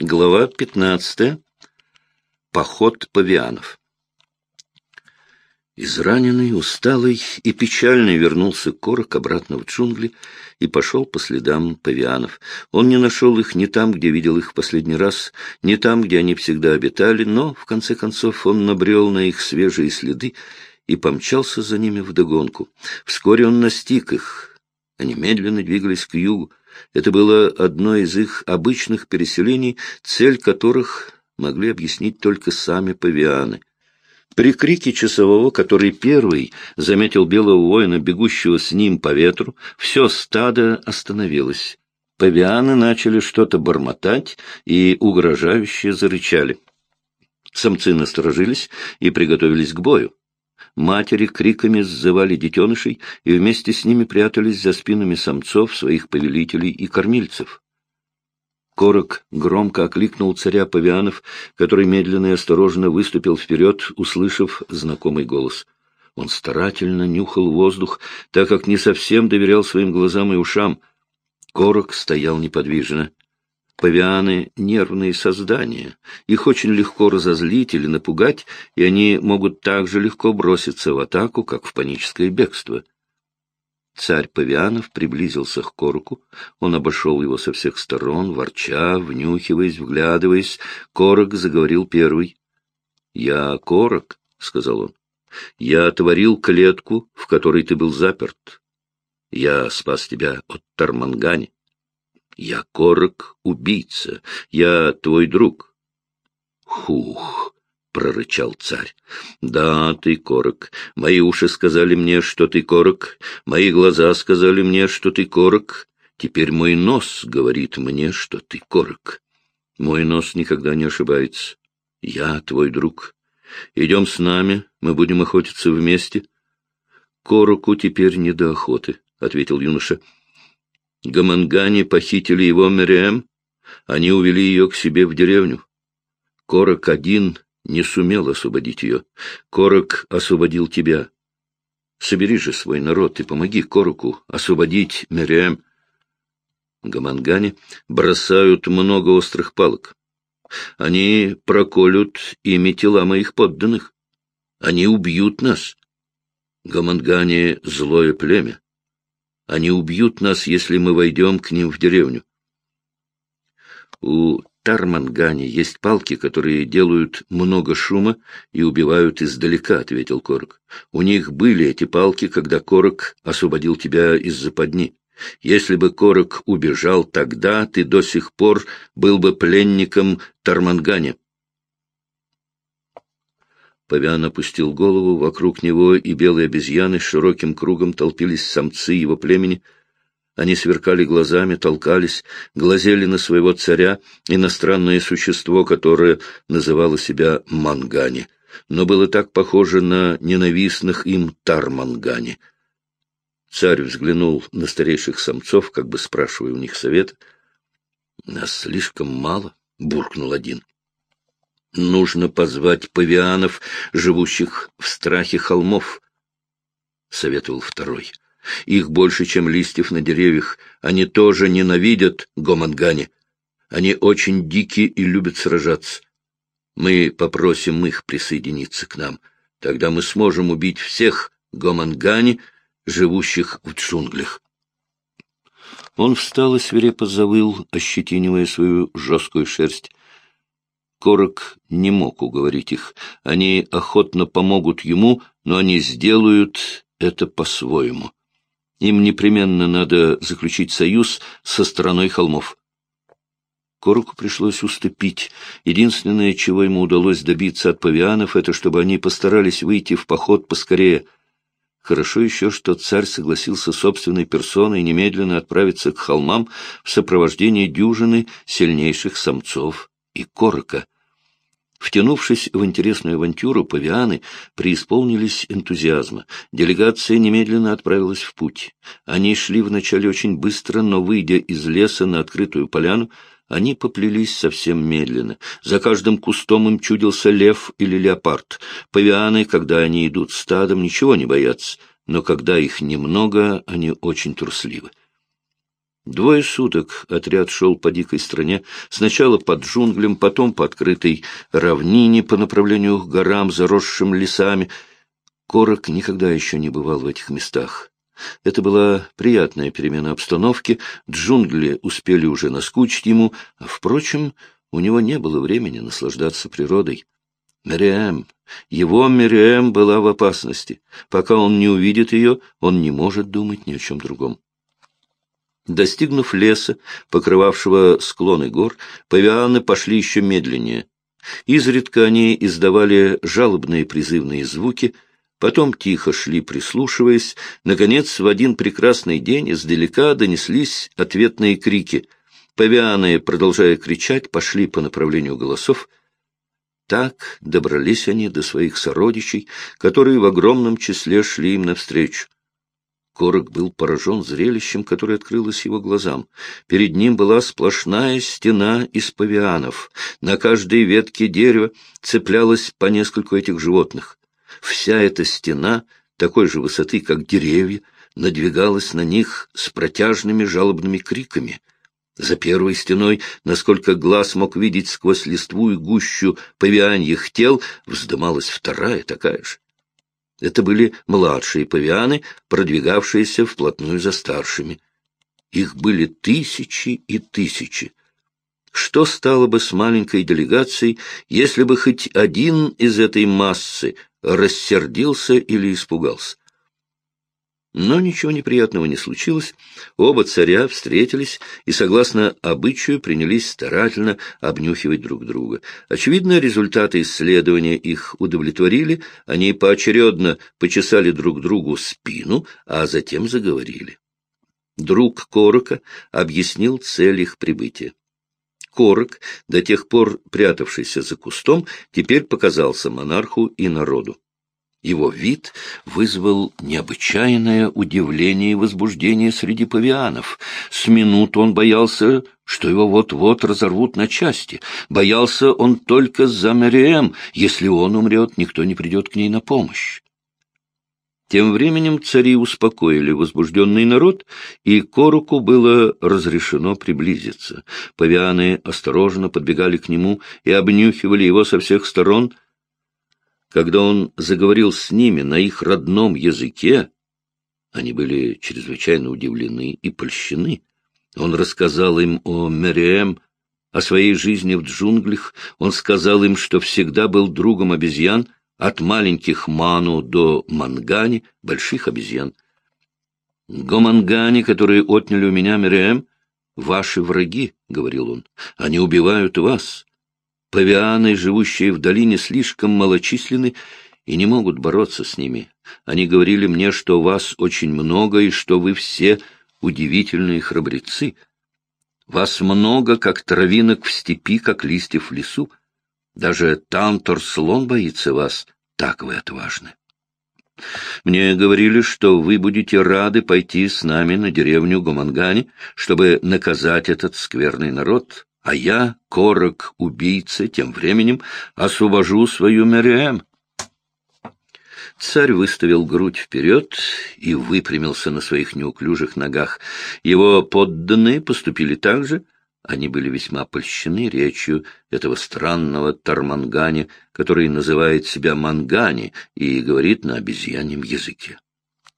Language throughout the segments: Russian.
Глава 15. Поход павианов. Израненный, усталый и печальный вернулся Корок обратно в джунгли и пошел по следам павианов. Он не нашел их ни там, где видел их в последний раз, ни там, где они всегда обитали, но, в конце концов, он набрел на их свежие следы и помчался за ними вдогонку. Вскоре он настиг их. Они медленно двигались к югу. Это было одно из их обычных переселений, цель которых могли объяснить только сами павианы. При крике часового, который первый заметил белого воина, бегущего с ним по ветру, все стадо остановилось. Павианы начали что-то бормотать и угрожающе зарычали. Самцы насторожились и приготовились к бою. Матери криками сзывали детенышей и вместе с ними прятались за спинами самцов, своих повелителей и кормильцев. Корок громко окликнул царя павианов, который медленно и осторожно выступил вперед, услышав знакомый голос. Он старательно нюхал воздух, так как не совсем доверял своим глазам и ушам. Корок стоял неподвижно. Павианы — нервные создания. Их очень легко разозлить или напугать, и они могут так же легко броситься в атаку, как в паническое бегство. Царь Павианов приблизился к Короку. Он обошел его со всех сторон, ворча, внюхиваясь, вглядываясь. Корок заговорил первый. — Я Корок, — сказал он. — Я отворил клетку, в которой ты был заперт. Я спас тебя от Тармангани. Я Корок, убийца. Я твой друг. Хух! — прорычал царь. — Да, ты корок. Мои уши сказали мне, что ты корок. Мои глаза сказали мне, что ты корок. Теперь мой нос говорит мне, что ты корок. Мой нос никогда не ошибается. Я твой друг. Идем с нами, мы будем охотиться вместе. — Короку теперь не до охоты, — ответил юноша. Гамангане похитили его Мериэм. Они увели ее к себе в деревню. Корок один не сумел освободить ее. Корок освободил тебя. Собери же свой народ и помоги Короку освободить Мериэм. Гамангане бросают много острых палок. Они проколют ими тела моих подданных. Они убьют нас. Гамангане — злое племя. Они убьют нас, если мы войдем к ним в деревню. У Тармангани есть палки, которые делают много шума и убивают издалека, — ответил Корок. У них были эти палки, когда Корок освободил тебя из западни. Если бы Корок убежал тогда, ты до сих пор был бы пленником Тармангани. Павиан опустил голову, вокруг него и белые обезьяны широким кругом толпились самцы его племени. Они сверкали глазами, толкались, глазели на своего царя, иностранное существо, которое называло себя Мангани, но было так похоже на ненавистных им Тармангани. Царь взглянул на старейших самцов, как бы спрашивая у них совет. — Нас слишком мало, — буркнул один. Нужно позвать павианов, живущих в страхе холмов, — советовал второй. Их больше, чем листьев на деревьях. Они тоже ненавидят Гомангани. Они очень дикие и любят сражаться. Мы попросим их присоединиться к нам. Тогда мы сможем убить всех Гомангани, живущих в джунглях. Он встал и свирепо завыл, ощетинивая свою жесткую шерсть. Корок не мог уговорить их. Они охотно помогут ему, но они сделают это по-своему. Им непременно надо заключить союз со стороной холмов. Короку пришлось уступить. Единственное, чего ему удалось добиться от павианов, это чтобы они постарались выйти в поход поскорее. Хорошо еще, что царь согласился собственной персоной немедленно отправиться к холмам в сопровождении дюжины сильнейших самцов и корока. Втянувшись в интересную авантюру, павианы преисполнились энтузиазма. Делегация немедленно отправилась в путь. Они шли вначале очень быстро, но, выйдя из леса на открытую поляну, они поплелись совсем медленно. За каждым кустом им чудился лев или леопард. Павианы, когда они идут стадом, ничего не боятся, но когда их немного, они очень трусливы. Двое суток отряд шел по дикой стране, сначала под джунглям, потом по открытой равнине по направлению к горам, заросшим лесами. Корок никогда еще не бывал в этих местах. Это была приятная перемена обстановки, джунгли успели уже наскучить ему, а, впрочем, у него не было времени наслаждаться природой. Мириэм, его Мириэм была в опасности. Пока он не увидит ее, он не может думать ни о чем другом. Достигнув леса, покрывавшего склоны гор, павианы пошли еще медленнее. Изредка они издавали жалобные призывные звуки, потом тихо шли, прислушиваясь. Наконец, в один прекрасный день издалека донеслись ответные крики. Павианы, продолжая кричать, пошли по направлению голосов. Так добрались они до своих сородичей, которые в огромном числе шли им навстречу. Корок был поражен зрелищем, которое открылось его глазам. Перед ним была сплошная стена из павианов. На каждой ветке дерева цеплялось по нескольку этих животных. Вся эта стена, такой же высоты, как деревья, надвигалась на них с протяжными жалобными криками. За первой стеной, насколько глаз мог видеть сквозь листву и гущу павианьих тел, вздымалась вторая такая же. Это были младшие павианы, продвигавшиеся вплотную за старшими. Их были тысячи и тысячи. Что стало бы с маленькой делегацией, если бы хоть один из этой массы рассердился или испугался? Но ничего неприятного не случилось. Оба царя встретились и, согласно обычаю, принялись старательно обнюхивать друг друга. Очевидно, результаты исследования их удовлетворили. Они поочередно почесали друг другу спину, а затем заговорили. Друг Корока объяснил цель их прибытия. Корок, до тех пор прятавшийся за кустом, теперь показался монарху и народу. Его вид вызвал необычайное удивление и возбуждение среди павианов. С минут он боялся, что его вот-вот разорвут на части. Боялся он только за Мариэм. Если он умрет, никто не придет к ней на помощь. Тем временем цари успокоили возбужденный народ, и Коруку было разрешено приблизиться. Павианы осторожно подбегали к нему и обнюхивали его со всех сторон — когда он заговорил с ними на их родном языке, они были чрезвычайно удивлены и польщены. Он рассказал им о Мериэм, о своей жизни в джунглях. Он сказал им, что всегда был другом обезьян, от маленьких ману до мангани, больших обезьян. «Гомангани, которые отняли у меня Мериэм, ваши враги», — говорил он, — «они убивают вас. Павианы, живущие в долине, слишком малочисленны и не могут бороться с ними. Они говорили мне, что вас очень много и что вы все удивительные храбрецы. Вас много, как травинок в степи, как листьев в лесу. Даже Тантор-слон боится вас, так вы отважны. Мне говорили, что вы будете рады пойти с нами на деревню Гумангани, чтобы наказать этот скверный народ, а я, корок убийца, тем временем освобожу свою Мериэм. Царь выставил грудь вперед и выпрямился на своих неуклюжих ногах. Его подданные поступили так же. Они были весьма польщены речью этого странного Тармангани, который называет себя Мангани и говорит на обезьяньем языке.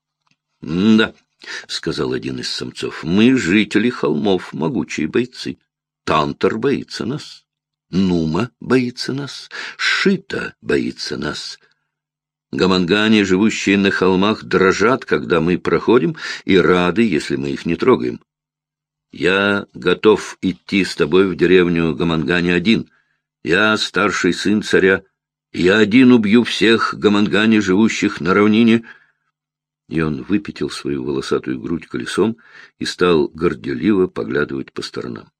— Да, — сказал один из самцов, — мы, жители холмов, могучие бойцы. Тантор боится нас, Нума боится нас, Шита боится нас. Гамангане, живущие на холмах, дрожат, когда мы проходим, и рады, если мы их не трогаем. Я готов идти с тобой в деревню Гамангане один. Я старший сын царя. Я один убью всех Гамангане, живущих на равнине. И он выпятил свою волосатую грудь колесом и стал горделиво поглядывать по сторонам.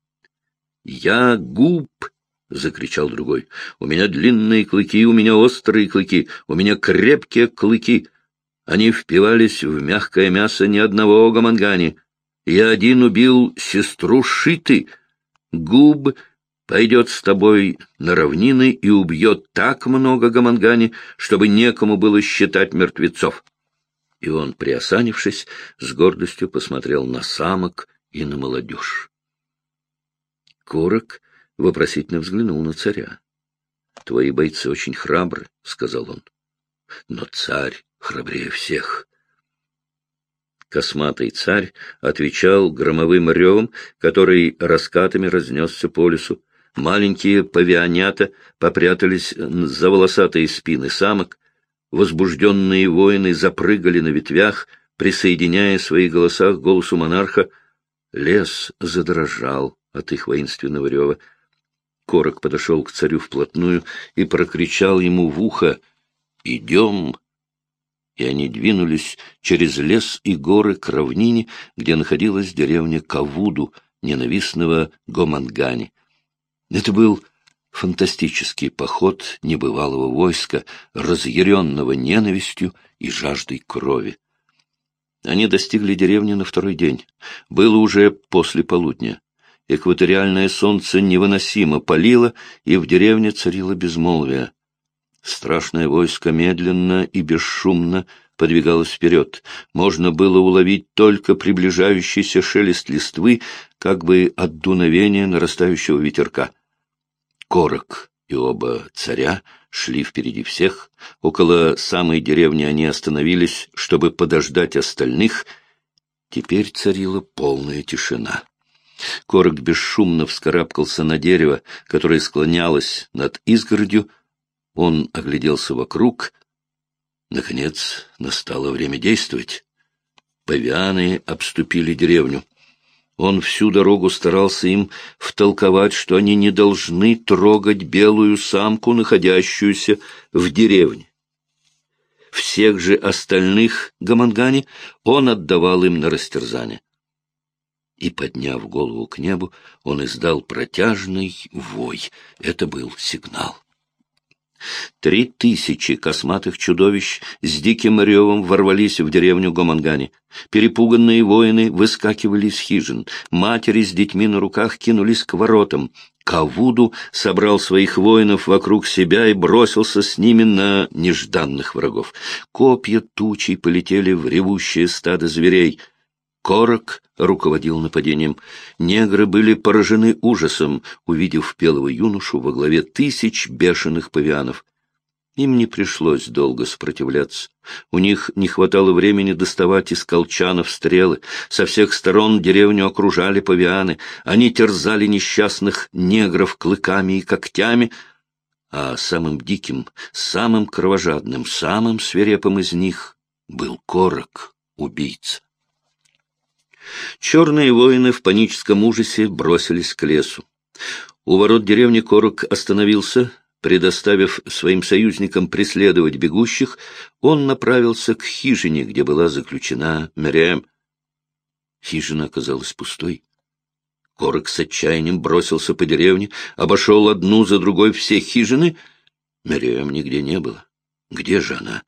«Я губ!» — закричал другой. «У меня длинные клыки, у меня острые клыки, у меня крепкие клыки. Они впивались в мягкое мясо ни одного гамангани. Я один убил сестру Шиты. Губ пойдет с тобой на равнины и убьет так много гамангани, чтобы некому было считать мертвецов». И он, приосанившись, с гордостью посмотрел на самок и на молодежь. Корок вопросительно взглянул на царя. — Твои бойцы очень храбры, — сказал он. — Но царь храбрее всех. Косматый царь отвечал громовым ревом, который раскатами разнесся по лесу. Маленькие павианята попрятались за волосатые спины самок. Возбужденные воины запрыгали на ветвях, присоединяя свои голоса к голосу монарха. Лес задрожал от их воинственного рева. Корок подошел к царю вплотную и прокричал ему в ухо «Идем!» И они двинулись через лес и горы к равнине, где находилась деревня Кавуду, ненавистного Гомангани. Это был фантастический поход небывалого войска, разъяренного ненавистью и жаждой крови. Они достигли деревни на второй день. Было уже после полудня. Экваториальное солнце невыносимо палило, и в деревне царило безмолвие. Страшное войско медленно и бесшумно подвигалось вперед. Можно было уловить только приближающийся шелест листвы, как бы от дуновения нарастающего ветерка. Корок и оба царя шли впереди всех. Около самой деревни они остановились, чтобы подождать остальных. Теперь царила полная тишина. Корок бесшумно вскарабкался на дерево, которое склонялось над изгородью. Он огляделся вокруг. Наконец настало время действовать. Павианы обступили деревню. Он всю дорогу старался им втолковать, что они не должны трогать белую самку, находящуюся в деревне. Всех же остальных гамангани он отдавал им на растерзание. И, подняв голову к небу, он издал протяжный вой. Это был сигнал. Три тысячи косматых чудовищ с диким ревом ворвались в деревню Гомангани. Перепуганные воины выскакивали из хижин. Матери с детьми на руках кинулись к воротам. Кавуду собрал своих воинов вокруг себя и бросился с ними на нежданных врагов. Копья тучей полетели в ревущее стадо зверей — Корок руководил нападением. Негры были поражены ужасом, увидев белого юношу во главе тысяч бешеных павианов. Им не пришлось долго сопротивляться. У них не хватало времени доставать из колчанов стрелы. Со всех сторон деревню окружали павианы. Они терзали несчастных негров клыками и когтями, а самым диким, самым кровожадным, самым свирепым из них был Корок, убийца. Черные воины в паническом ужасе бросились к лесу. У ворот деревни Корок остановился, предоставив своим союзникам преследовать бегущих, он направился к хижине, где была заключена Мериэм. Хижина оказалась пустой. Корок с отчаянием бросился по деревне, обошел одну за другой все хижины. Мериэм нигде не было. Где же она?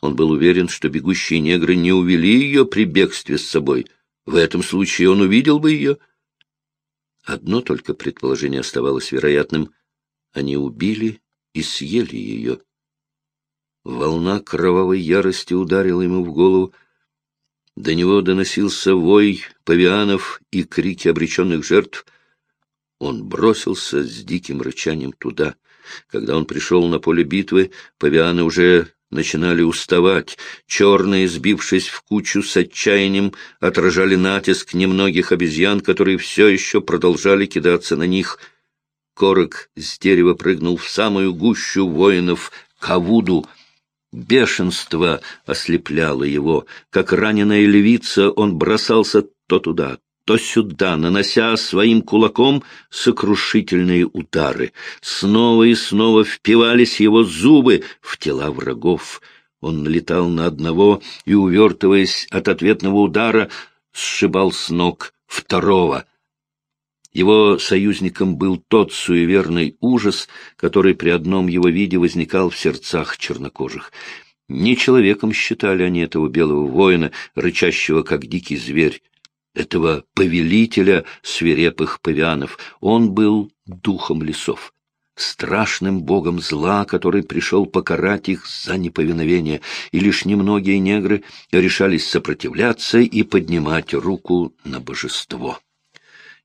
Он был уверен, что бегущие негры не увели ее при бегстве с собой — в этом случае он увидел бы ее. Одно только предположение оставалось вероятным. Они убили и съели ее. Волна кровавой ярости ударила ему в голову. До него доносился вой павианов и крики обреченных жертв. Он бросился с диким рычанием туда. Когда он пришел на поле битвы, павианы уже начинали уставать. Черные, сбившись в кучу с отчаянием, отражали натиск немногих обезьян, которые все еще продолжали кидаться на них. Корок с дерева прыгнул в самую гущу воинов Кавуду. Бешенство ослепляло его. Как раненая львица он бросался то туда, то сюда, нанося своим кулаком сокрушительные удары. Снова и снова впивались его зубы в тела врагов. Он налетал на одного и, увертываясь от ответного удара, сшибал с ног второго. Его союзником был тот суеверный ужас, который при одном его виде возникал в сердцах чернокожих. Не человеком считали они этого белого воина, рычащего, как дикий зверь этого повелителя свирепых павианов. Он был духом лесов. страшным богом зла, который пришел покарать их за неповиновение, и лишь немногие негры решались сопротивляться и поднимать руку на божество.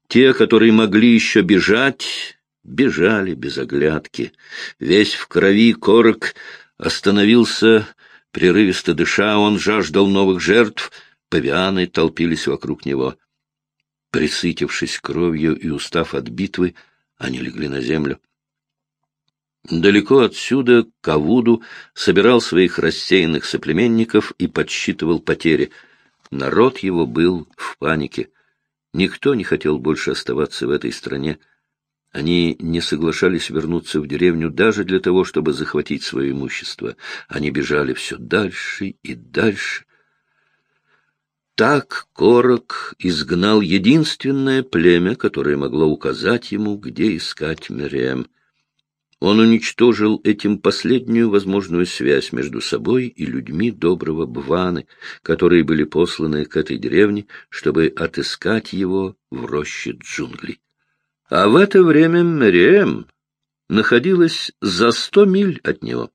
Те, которые могли еще бежать, бежали без оглядки. Весь в крови корок остановился, прерывисто дыша, он жаждал новых жертв, павианы толпились вокруг него. Присытившись кровью и устав от битвы, они легли на землю. Далеко отсюда Кавуду собирал своих рассеянных соплеменников и подсчитывал потери. Народ его был в панике. Никто не хотел больше оставаться в этой стране. Они не соглашались вернуться в деревню даже для того, чтобы захватить свое имущество. Они бежали все дальше и дальше. Так Корок изгнал единственное племя, которое могло указать ему, где искать Мириэм. Он уничтожил этим последнюю возможную связь между собой и людьми доброго Бваны, которые были посланы к этой деревне, чтобы отыскать его в роще джунглей. А в это время Мериэм находилась за сто миль от него.